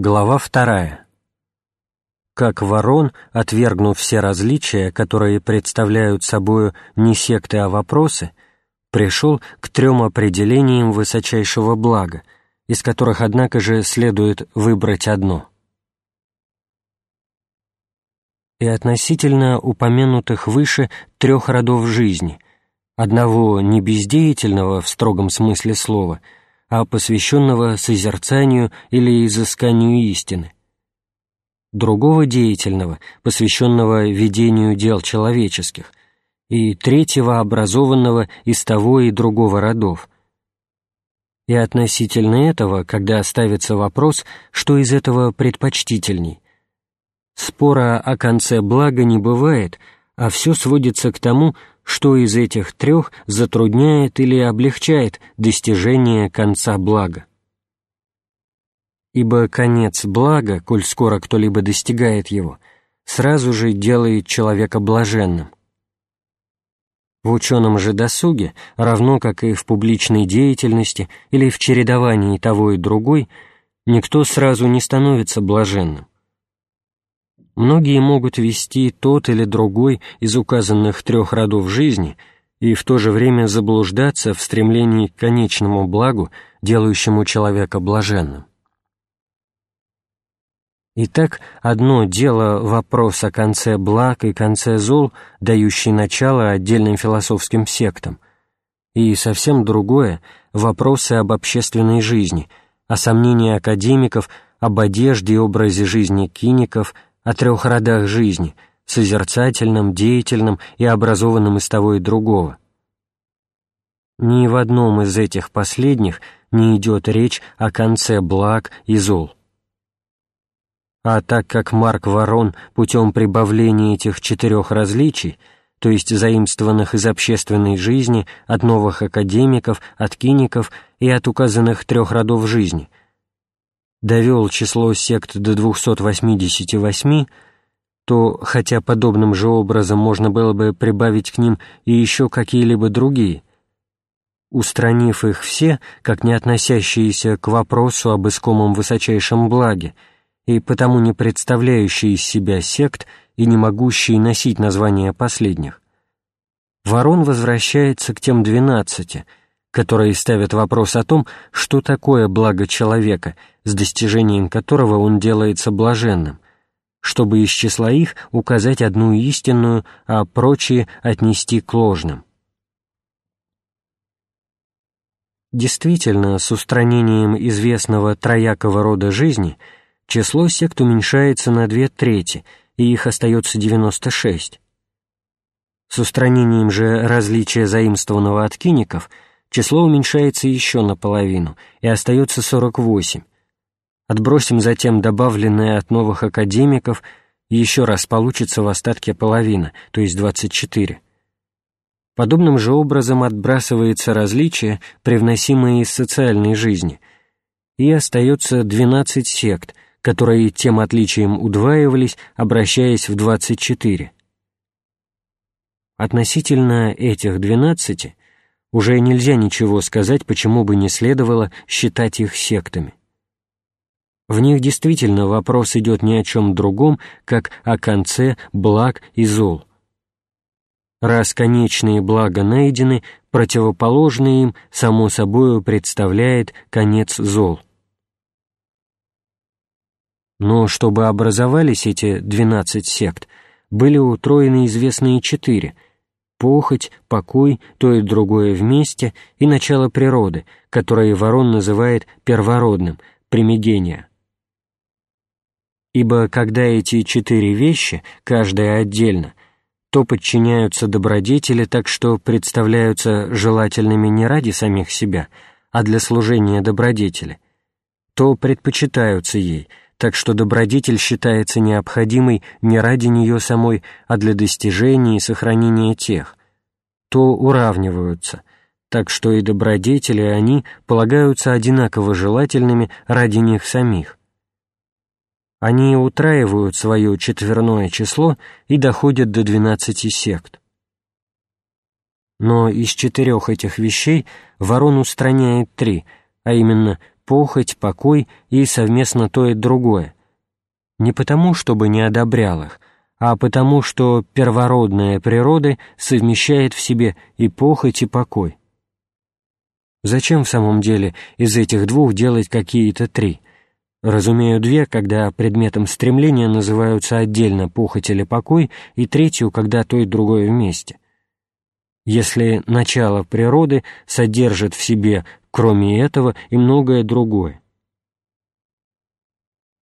Глава вторая. Как ворон, отвергнув все различия, которые представляют собою не секты, а вопросы, пришел к трем определениям высочайшего блага, из которых, однако же, следует выбрать одно. И относительно упомянутых выше трех родов жизни, одного не бездеятельного в строгом смысле слова — а посвященного созерцанию или изысканию истины, другого деятельного, посвященного ведению дел человеческих, и третьего образованного из того и другого родов. И относительно этого, когда ставится вопрос, что из этого предпочтительней. Спора о конце блага не бывает, а все сводится к тому, что из этих трех затрудняет или облегчает достижение конца блага. Ибо конец блага, коль скоро кто-либо достигает его, сразу же делает человека блаженным. В ученом же досуге, равно как и в публичной деятельности или в чередовании того и другой, никто сразу не становится блаженным. Многие могут вести тот или другой из указанных трех родов жизни и в то же время заблуждаться в стремлении к конечному благу, делающему человека блаженным. Итак, одно дело вопрос о конце благ и конце зол, дающий начало отдельным философским сектам, и совсем другое — вопросы об общественной жизни, о сомнении академиков, об одежде и образе жизни киников — о трех родах жизни — созерцательном, деятельном и образованном из того и другого. Ни в одном из этих последних не идет речь о конце благ и зол. А так как Марк Ворон путем прибавления этих четырех различий, то есть заимствованных из общественной жизни, от новых академиков, от киников и от указанных трех родов жизни, довел число сект до 288, то, хотя подобным же образом можно было бы прибавить к ним и еще какие-либо другие, устранив их все, как не относящиеся к вопросу об искомом высочайшем благе, и потому не представляющие из себя сект и не могущие носить название последних, Ворон возвращается к тем двенадцати — которые ставят вопрос о том, что такое благо человека, с достижением которого он делается блаженным, чтобы из числа их указать одну истинную, а прочие отнести к ложным. Действительно, с устранением известного троякого рода жизни число сект уменьшается на две трети, и их остается 96. С устранением же различия заимствованного от киников – число уменьшается еще наполовину и остается 48. Отбросим затем добавленное от новых академиков, и еще раз получится в остатке половина, то есть 24. Подобным же образом отбрасывается различие, привносимое из социальной жизни, и остается 12 сект, которые тем отличием удваивались, обращаясь в 24. Относительно этих 12 уже нельзя ничего сказать, почему бы не следовало считать их сектами. В них действительно вопрос идет ни о чем другом, как о конце благ и зол. Раз конечные блага найдены, противоположный им, само собою, представляет конец зол. Но чтобы образовались эти двенадцать сект, были утроены известные четыре — похоть, покой, то и другое вместе и начало природы, которое Ворон называет первородным, примигения. Ибо когда эти четыре вещи, каждая отдельно, то подчиняются добродетели так, что представляются желательными не ради самих себя, а для служения добродетели, то предпочитаются ей – так что добродетель считается необходимой не ради нее самой, а для достижения и сохранения тех, то уравниваются, так что и добродетели они полагаются одинаково желательными ради них самих. Они утраивают свое четверное число и доходят до двенадцати сект. Но из четырех этих вещей ворон устраняет три, а именно похоть, покой и совместно то и другое. Не потому, чтобы не одобрял их, а потому, что первородная природа совмещает в себе и похоть, и покой. Зачем в самом деле из этих двух делать какие-то три? Разумею две, когда предметом стремления называются отдельно похоть или покой, и третью, когда то и другое вместе. Если начало природы содержит в себе, кроме этого, и многое другое.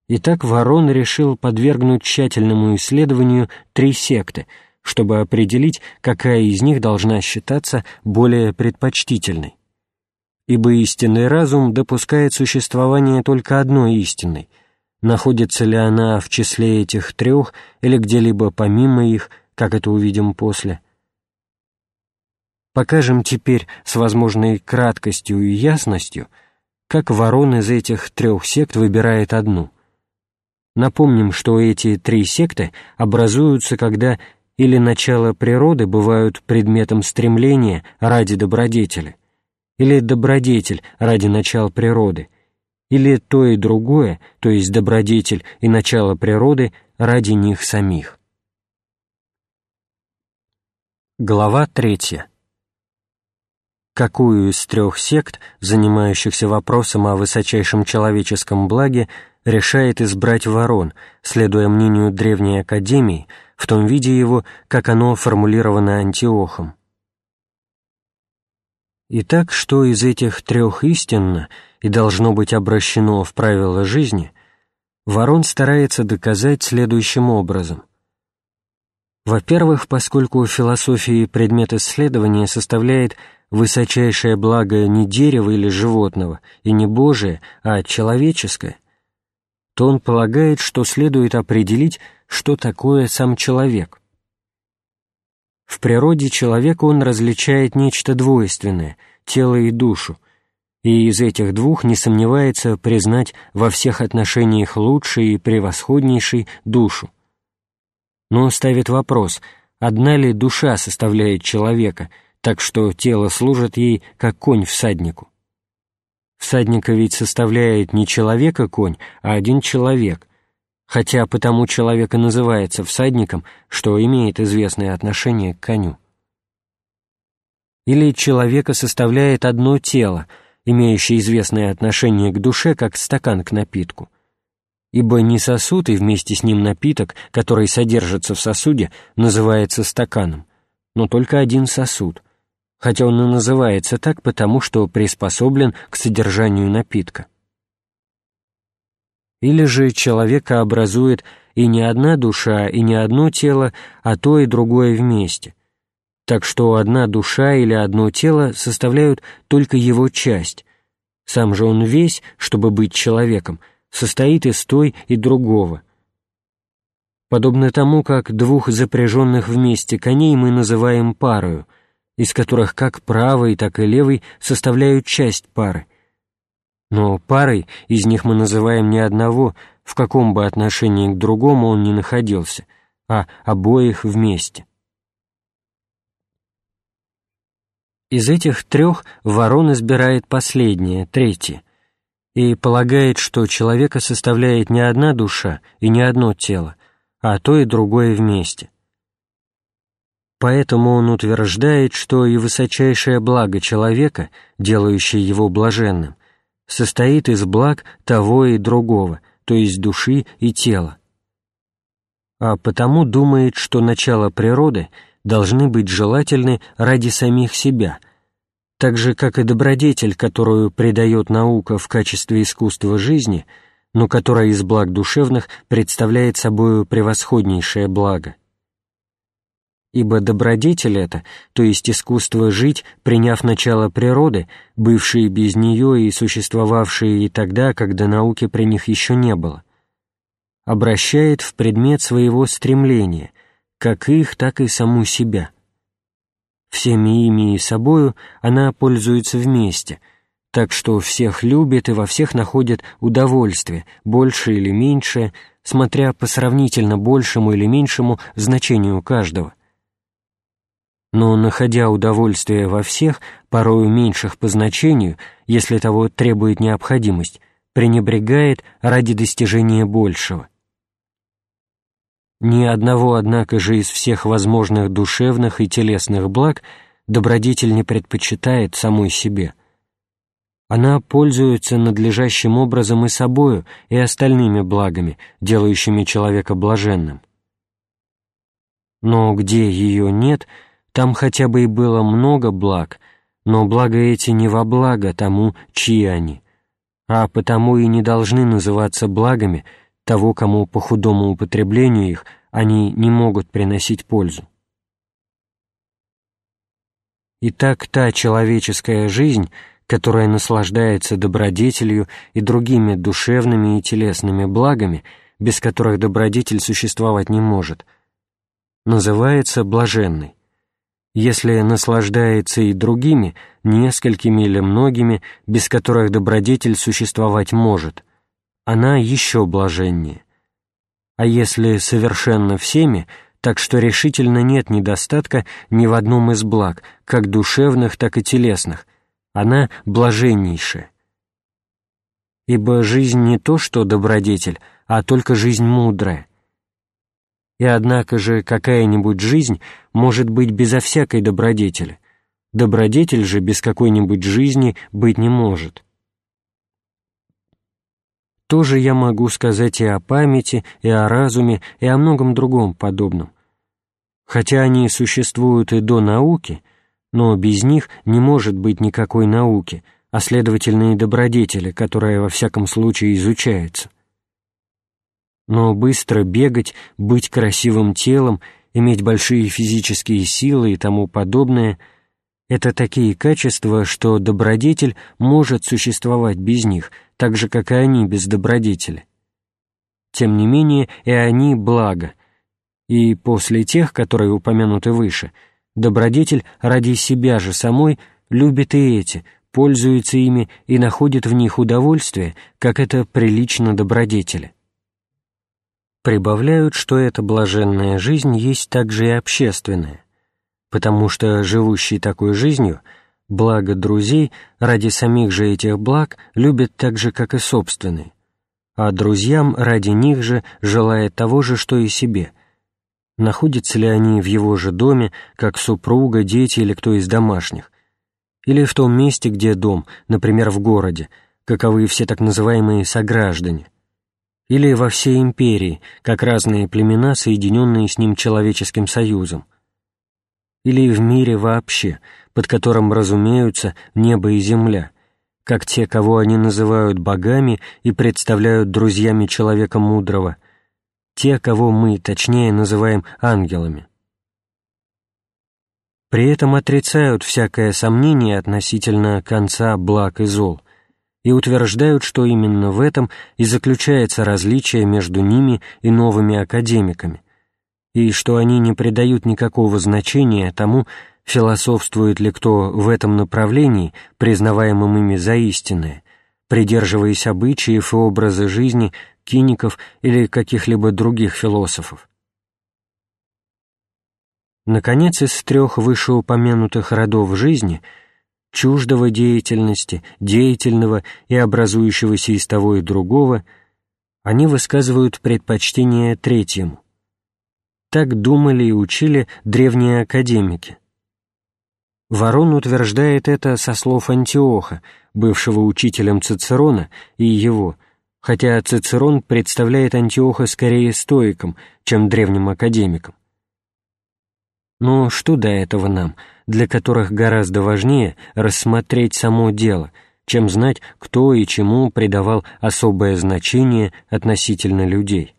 Итак, Ворон решил подвергнуть тщательному исследованию три секты, чтобы определить, какая из них должна считаться более предпочтительной. Ибо истинный разум допускает существование только одной истинной. Находится ли она в числе этих трех или где-либо помимо их, как это увидим после. Покажем теперь с возможной краткостью и ясностью, как ворон из этих трех сект выбирает одну – Напомним, что эти три секты образуются, когда или начало природы бывают предметом стремления ради добродетели, или добродетель ради начала природы, или то и другое, то есть добродетель и начало природы ради них самих. Глава третья. Какую из трех сект, занимающихся вопросом о высочайшем человеческом благе, решает избрать ворон, следуя мнению Древней Академии, в том виде его, как оно формулировано Антиохом. Итак, что из этих трех истинно и должно быть обращено в правила жизни, Ворон старается доказать следующим образом. Во-первых, поскольку философии предмет исследования составляет высочайшее благо не дерева или животного, и не Божие, а человеческое, то он полагает, что следует определить, что такое сам человек. В природе человека он различает нечто двойственное — тело и душу, и из этих двух не сомневается признать во всех отношениях лучшей и превосходнейшей душу. Но ставит вопрос, одна ли душа составляет человека, так что тело служит ей, как конь всаднику. Всадника ведь составляет не человека-конь, а один человек, хотя потому человек и называется всадником, что имеет известное отношение к коню. Или человека составляет одно тело, имеющее известное отношение к душе, как стакан к напитку. Ибо не сосуд и вместе с ним напиток, который содержится в сосуде, называется стаканом, но только один сосуд, хотя он и называется так потому, что приспособлен к содержанию напитка. Или же человека образует и не одна душа, и не одно тело, а то и другое вместе, так что одна душа или одно тело составляют только его часть, сам же он весь, чтобы быть человеком, состоит из той и другого. Подобно тому, как двух запряженных вместе коней мы называем парою, из которых как правый, так и левый составляют часть пары. Но парой из них мы называем не одного, в каком бы отношении к другому он ни находился, а обоих вместе. Из этих трех ворон избирает последнее, третье, и полагает, что человека составляет не одна душа и не одно тело, а то и другое вместе. Поэтому он утверждает, что и высочайшее благо человека, делающее его блаженным, состоит из благ того и другого, то есть души и тела. А потому думает, что начало природы должны быть желательны ради самих себя, так же, как и добродетель, которую придает наука в качестве искусства жизни, но которая из благ душевных представляет собою превосходнейшее благо ибо добродетель это, то есть искусство жить, приняв начало природы, бывшие без нее и существовавшие и тогда, когда науки при них еще не было, обращает в предмет своего стремления, как их, так и саму себя. Всеми ими и собою она пользуется вместе, так что всех любит и во всех находит удовольствие, большее или меньшее, смотря по сравнительно большему или меньшему значению каждого – но, находя удовольствие во всех, порою меньших по значению, если того требует необходимость, пренебрегает ради достижения большего. Ни одного, однако же, из всех возможных душевных и телесных благ добродетель не предпочитает самой себе. Она пользуется надлежащим образом и собою, и остальными благами, делающими человека блаженным. Но где ее нет, там хотя бы и было много благ, но блага эти не во благо тому, чьи они, а потому и не должны называться благами того, кому по худому употреблению их они не могут приносить пользу. Итак, та человеческая жизнь, которая наслаждается добродетелью и другими душевными и телесными благами, без которых добродетель существовать не может, называется блаженной. Если наслаждается и другими, несколькими или многими, без которых добродетель существовать может, она еще блаженнее. А если совершенно всеми, так что решительно нет недостатка ни в одном из благ, как душевных, так и телесных. Она блаженнейшая. Ибо жизнь не то, что добродетель, а только жизнь мудрая. И однако же какая-нибудь жизнь может быть безо всякой добродетели. Добродетель же без какой-нибудь жизни быть не может. Тоже я могу сказать и о памяти, и о разуме, и о многом другом подобном. Хотя они существуют и до науки, но без них не может быть никакой науки, а следовательно и добродетели, которая во всяком случае изучается. Но быстро бегать, быть красивым телом, иметь большие физические силы и тому подобное — это такие качества, что добродетель может существовать без них, так же, как и они без добродетели. Тем не менее, и они — благо — и после тех, которые упомянуты выше, добродетель ради себя же самой любит и эти, пользуется ими и находит в них удовольствие, как это прилично добродетели. Прибавляют, что эта блаженная жизнь есть также и общественная, потому что живущий такой жизнью благо друзей ради самих же этих благ любят так же, как и собственные, а друзьям ради них же желает того же, что и себе, находятся ли они в его же доме, как супруга, дети или кто из домашних, или в том месте, где дом, например, в городе, каковы все так называемые сограждане, или во всей империи, как разные племена, соединенные с ним человеческим союзом, или в мире вообще, под которым разумеются небо и земля, как те, кого они называют богами и представляют друзьями человека мудрого – те, кого мы, точнее, называем ангелами. При этом отрицают всякое сомнение относительно конца благ и зол и утверждают, что именно в этом и заключается различие между ними и новыми академиками, и что они не придают никакого значения тому, философствует ли кто в этом направлении, признаваемым ими за истинное, придерживаясь обычаев и образа жизни киников или каких-либо других философов. Наконец, из трех вышеупомянутых родов жизни — чуждого деятельности, деятельного и образующегося из того и другого — они высказывают предпочтение третьему. Так думали и учили древние академики. Ворон утверждает это со слов Антиоха, бывшего учителем Цицерона, и его, хотя Цицерон представляет Антиоха скорее стоиком, чем древним академиком. Но что до этого нам, для которых гораздо важнее рассмотреть само дело, чем знать, кто и чему придавал особое значение относительно людей?